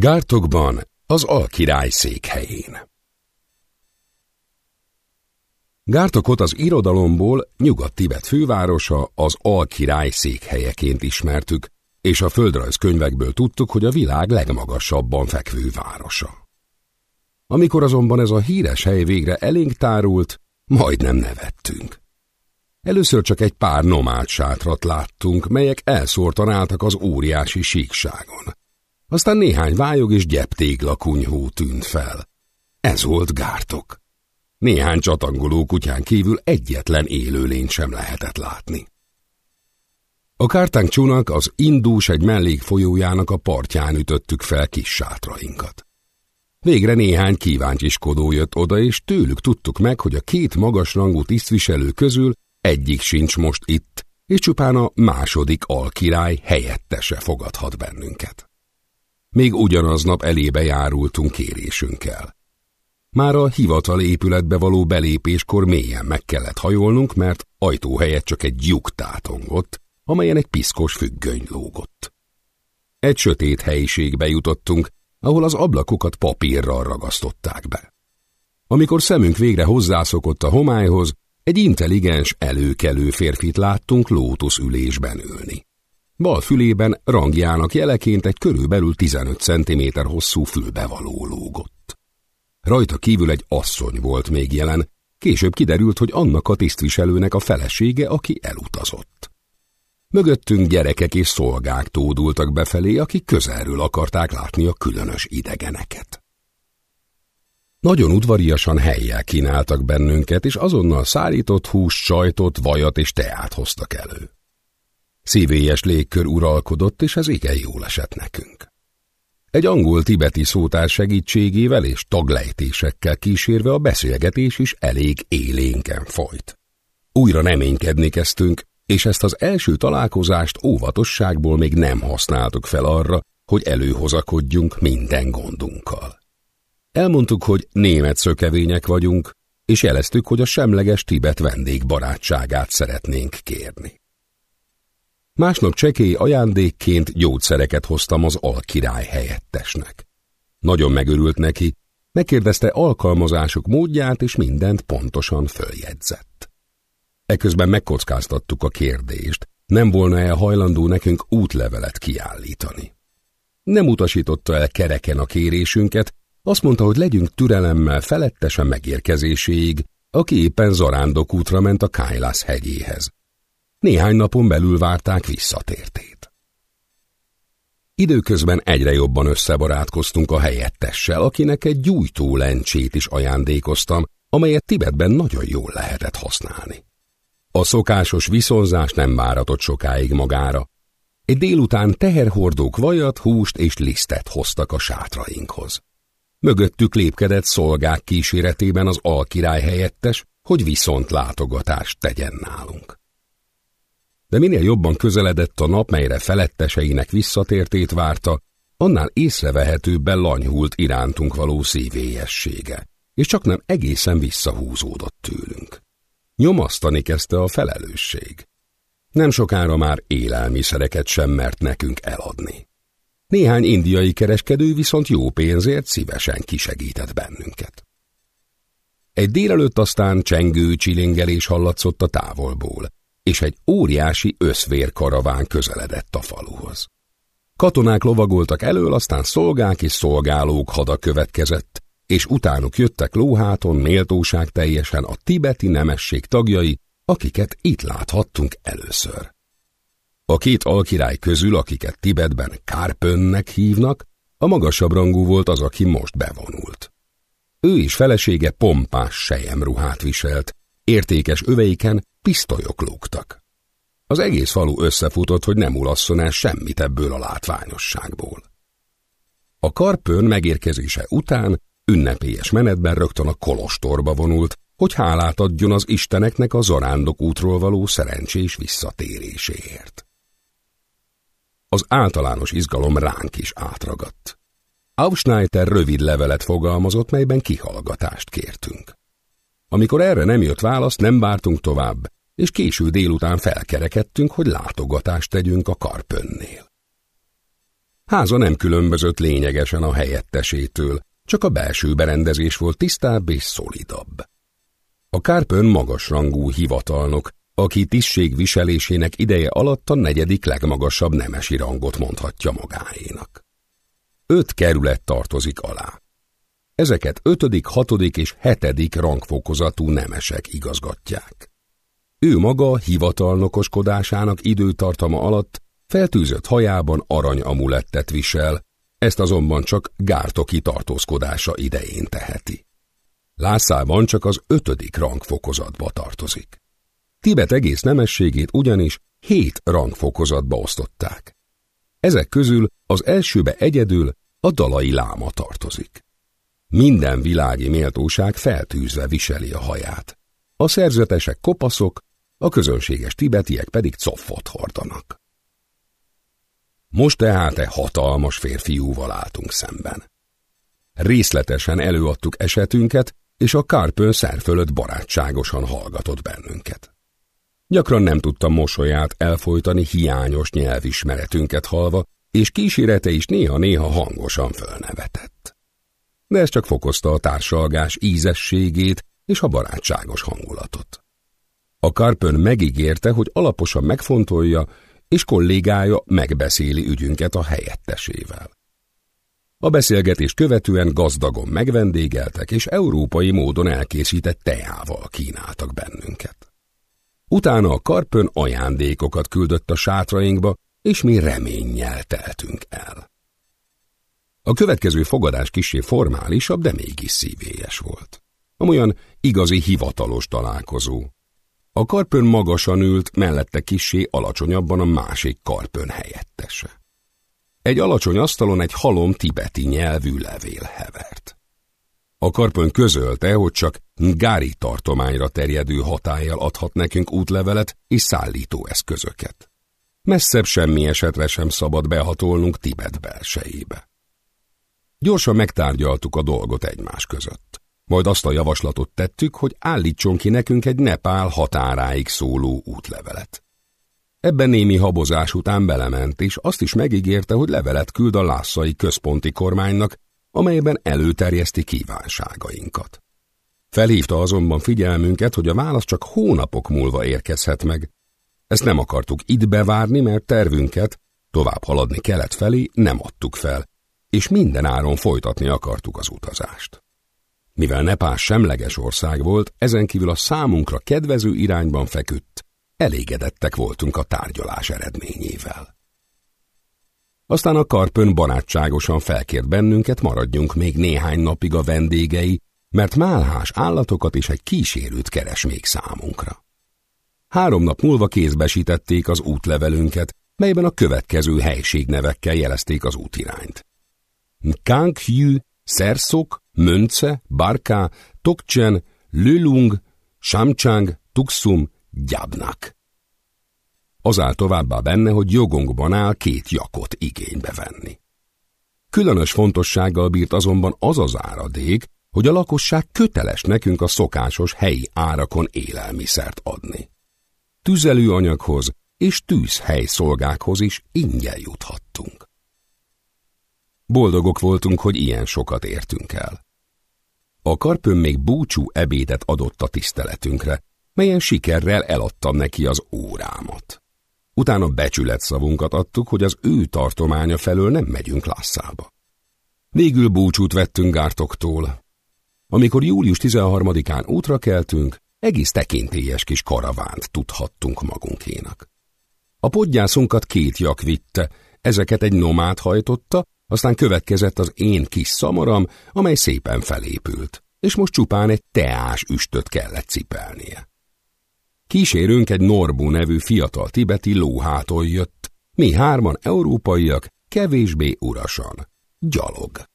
Gártokban, az Alkirály székhelyén. Gártokot az irodalomból Nyugat-Tibet fővárosa az Alkirály székhelyeként ismertük, és a földrajz könyvekből tudtuk, hogy a világ legmagasabban fekvő városa. Amikor azonban ez a híres hely végre elénk tárult, majdnem nevettünk. Először csak egy pár nomád sátrat láttunk, melyek elszórtan álltak az óriási síkságon. Aztán néhány vályog és gyeptégla kunyhó tűnt fel. Ez volt gártok. Néhány csatangoló kutyán kívül egyetlen élőlény sem lehetett látni. A kártánk az Indús egy mellékfolyójának a partján ütöttük fel kis sátrainkat. Végre néhány kíváncsiskodó jött oda, és tőlük tudtuk meg, hogy a két magasrangú tisztviselő közül egyik sincs most itt, és csupán a második alkirály helyettese fogadhat bennünket. Még ugyanaznap elébe járultunk kérésünkkel. Már a hivatal épületbe való belépéskor mélyen meg kellett hajolnunk, mert ajtó helyett csak egy lyuk tátongott, amelyen egy piszkos függöny lógott. Egy sötét helyiségbe jutottunk, ahol az ablakokat papírral ragasztották be. Amikor szemünk végre hozzászokott a homályhoz, egy intelligens, előkelő férfit láttunk lótusz ülésben ülni. Bal fülében rangjának jeleként egy körülbelül 15 cm hosszú fülbevaló lógott. Rajta kívül egy asszony volt még jelen, később kiderült, hogy annak a tisztviselőnek a felesége, aki elutazott. Mögöttünk gyerekek és szolgák tódultak befelé, akik közelről akarták látni a különös idegeneket. Nagyon udvariasan helyjel kínáltak bennünket, és azonnal szárított hús, sajtot, vajat és teát hoztak elő. Szívélyes légkör uralkodott, és ez igen jól esett nekünk. Egy angol-tibeti szótár segítségével és taglejtésekkel kísérve a beszélgetés is elég élénken folyt. Újra neménykedni kezdtünk, és ezt az első találkozást óvatosságból még nem használtuk fel arra, hogy előhozakodjunk minden gondunkkal. Elmondtuk, hogy német szökevények vagyunk, és jeleztük, hogy a semleges Tibet vendégbarátságát szeretnénk kérni. Másnap csekély ajándékként gyógyszereket hoztam az alkirály helyettesnek. Nagyon megörült neki, megkérdezte alkalmazások módját, és mindent pontosan följegyzett. Eközben megkockáztattuk a kérdést, nem volna-e hajlandó nekünk útlevelet kiállítani. Nem utasította el kereken a kérésünket, azt mondta, hogy legyünk türelemmel felettesen megérkezéséig, aki éppen zarándok útra ment a Kailasz hegyéhez. Néhány napon belül várták visszatértét. Időközben egyre jobban összebarátkoztunk a helyettessel, akinek egy gyújtó lencsét is ajándékoztam, amelyet Tibetben nagyon jól lehetett használni. A szokásos viszonzás nem váratott sokáig magára. Egy délután teherhordók vajat, húst és lisztet hoztak a sátrainkhoz. Mögöttük lépkedett szolgák kíséretében az alkirály helyettes, hogy viszont látogatást tegyen nálunk de minél jobban közeledett a nap, melyre feletteseinek visszatértét várta, annál észrevehetőbben lanyhult irántunk való szívélyessége, és csak nem egészen visszahúzódott tőlünk. Nyomasztani kezdte a felelősség. Nem sokára már élelmiszereket sem mert nekünk eladni. Néhány indiai kereskedő viszont jó pénzért szívesen kisegített bennünket. Egy délelőtt aztán csengő csilingelés hallatszott a távolból, és egy óriási összvérkaraván közeledett a faluhoz. Katonák lovagoltak elől, aztán szolgák és szolgálók hada következett, és utánuk jöttek lóháton méltóság teljesen a tibeti nemesség tagjai, akiket itt láthattunk először. A két alkirály közül, akiket Tibetben Kárpönnek hívnak, a magasabb rangú volt az, aki most bevonult. Ő is felesége pompás sejemruhát viselt, értékes öveiken pisztolyok lógtak. Az egész falu összefutott, hogy nem ulasszon el semmit ebből a látványosságból. A karpőn megérkezése után ünnepélyes menetben rögtön a kolostorba vonult, hogy hálát adjon az isteneknek a zarándok útról való szerencsés visszatéréséért. Az általános izgalom ránk is átragadt. Aufschneider rövid levelet fogalmazott, melyben kihallgatást kértünk. Amikor erre nem jött válasz, nem vártunk tovább, és késő délután felkerekedtünk, hogy látogatást tegyünk a karpönnél. Háza nem különbözött lényegesen a helyettesétől, csak a belső berendezés volt tisztább és szolidabb. A Kárpön magasrangú hivatalnok, aki tisztségviselésének ideje alatt a negyedik legmagasabb nemesi rangot mondhatja magáénak. Öt kerület tartozik alá. Ezeket ötödik, hatodik és hetedik rangfokozatú nemesek igazgatják. Ő maga hivatalnokoskodásának időtartama alatt feltűzött hajában arany amulettet visel, ezt azonban csak gártoki tartózkodása idején teheti. Lászában csak az ötödik rangfokozatba tartozik. Tibet egész nemességét ugyanis hét rangfokozatba osztották. Ezek közül az elsőbe egyedül a dalai láma tartozik. Minden világi méltóság feltűzve viseli a haját. A szerzetesek kopaszok, a közönséges tibetiek pedig coffot hordanak. Most tehát e hatalmas férfiúval álltunk szemben. Részletesen előadtuk esetünket, és a Kárpön szer fölött barátságosan hallgatott bennünket. Gyakran nem tudtam mosolyát elfolytani hiányos nyelvismeretünket halva, és kísérete is néha-néha hangosan fölnevetett. De ez csak fokozta a társalgás ízességét és a barátságos hangulatot. A Karpön megígérte, hogy alaposan megfontolja, és kollégája megbeszéli ügyünket a helyettesével. A beszélgetés követően gazdagon megvendégeltek, és európai módon elkészített teával kínáltak bennünket. Utána a karpön ajándékokat küldött a sátrainkba, és mi reménnyel teltünk el. A következő fogadás kisé formálisabb, de mégis szívélyes volt. Amolyan igazi hivatalos találkozó. A karpön magasan ült, mellette kisé alacsonyabban a másik karpön helyettese. Egy alacsony asztalon egy halom tibeti nyelvű levél hevert. A karpön közölte, hogy csak Ngári tartományra terjedő hatállyal adhat nekünk útlevelet és szállítóeszközöket. Messzebb semmi esetre sem szabad behatolnunk Tibet belsejébe. Gyorsan megtárgyaltuk a dolgot egymás között. Majd azt a javaslatot tettük, hogy állítson ki nekünk egy Nepál határáig szóló útlevelet. Ebben némi habozás után belement, és azt is megígérte, hogy levelet küld a lászai központi kormánynak, amelyben előterjeszti kívánságainkat. Felhívta azonban figyelmünket, hogy a válasz csak hónapok múlva érkezhet meg. Ezt nem akartuk itt bevárni, mert tervünket, tovább haladni kelet felé nem adtuk fel, és minden áron folytatni akartuk az utazást. Mivel Nepál semleges ország volt, ezen kívül a számunkra kedvező irányban feküdt, elégedettek voltunk a tárgyalás eredményével. Aztán a karpön barátságosan felkért bennünket, maradjunk még néhány napig a vendégei, mert málhás állatokat és egy kísérőt keres még számunkra. Három nap múlva kézbesítették az útlevelünket, melyben a következő helységnevekkel jelezték az útirányt. Kanghyű, Szerszok, Mönce, Barká, Tokcsen, Lülung, Samcsang, Tuxum, Gyabnak. Az áll továbbá benne, hogy jogongban áll két jakot igénybe venni. Különös fontossággal bírt azonban az az áradék, hogy a lakosság köteles nekünk a szokásos helyi árakon élelmiszert adni. Tüzelőanyaghoz és tűzhely szolgákhoz is ingyen juthattunk. Boldogok voltunk, hogy ilyen sokat értünk el. A karpőn még búcsú ebédet adott a tiszteletünkre, melyen sikerrel eladtam neki az órámat. Utána becsület szavunkat adtuk, hogy az ő tartománya felől nem megyünk Lasszába. Végül búcsút vettünk Gártoktól. Amikor július 13-án útra keltünk, egész tekintélyes kis karavánt tudhattunk magunkénak. A podgyászunkat két jak vitte, ezeket egy nomát hajtotta, aztán következett az én kis szamaram, amely szépen felépült, és most csupán egy teás üstöt kellett cipelnie. Kísérünk egy Norbu nevű fiatal tibeti lóhától jött, mi hárman európaiak, kevésbé urasan, gyalog.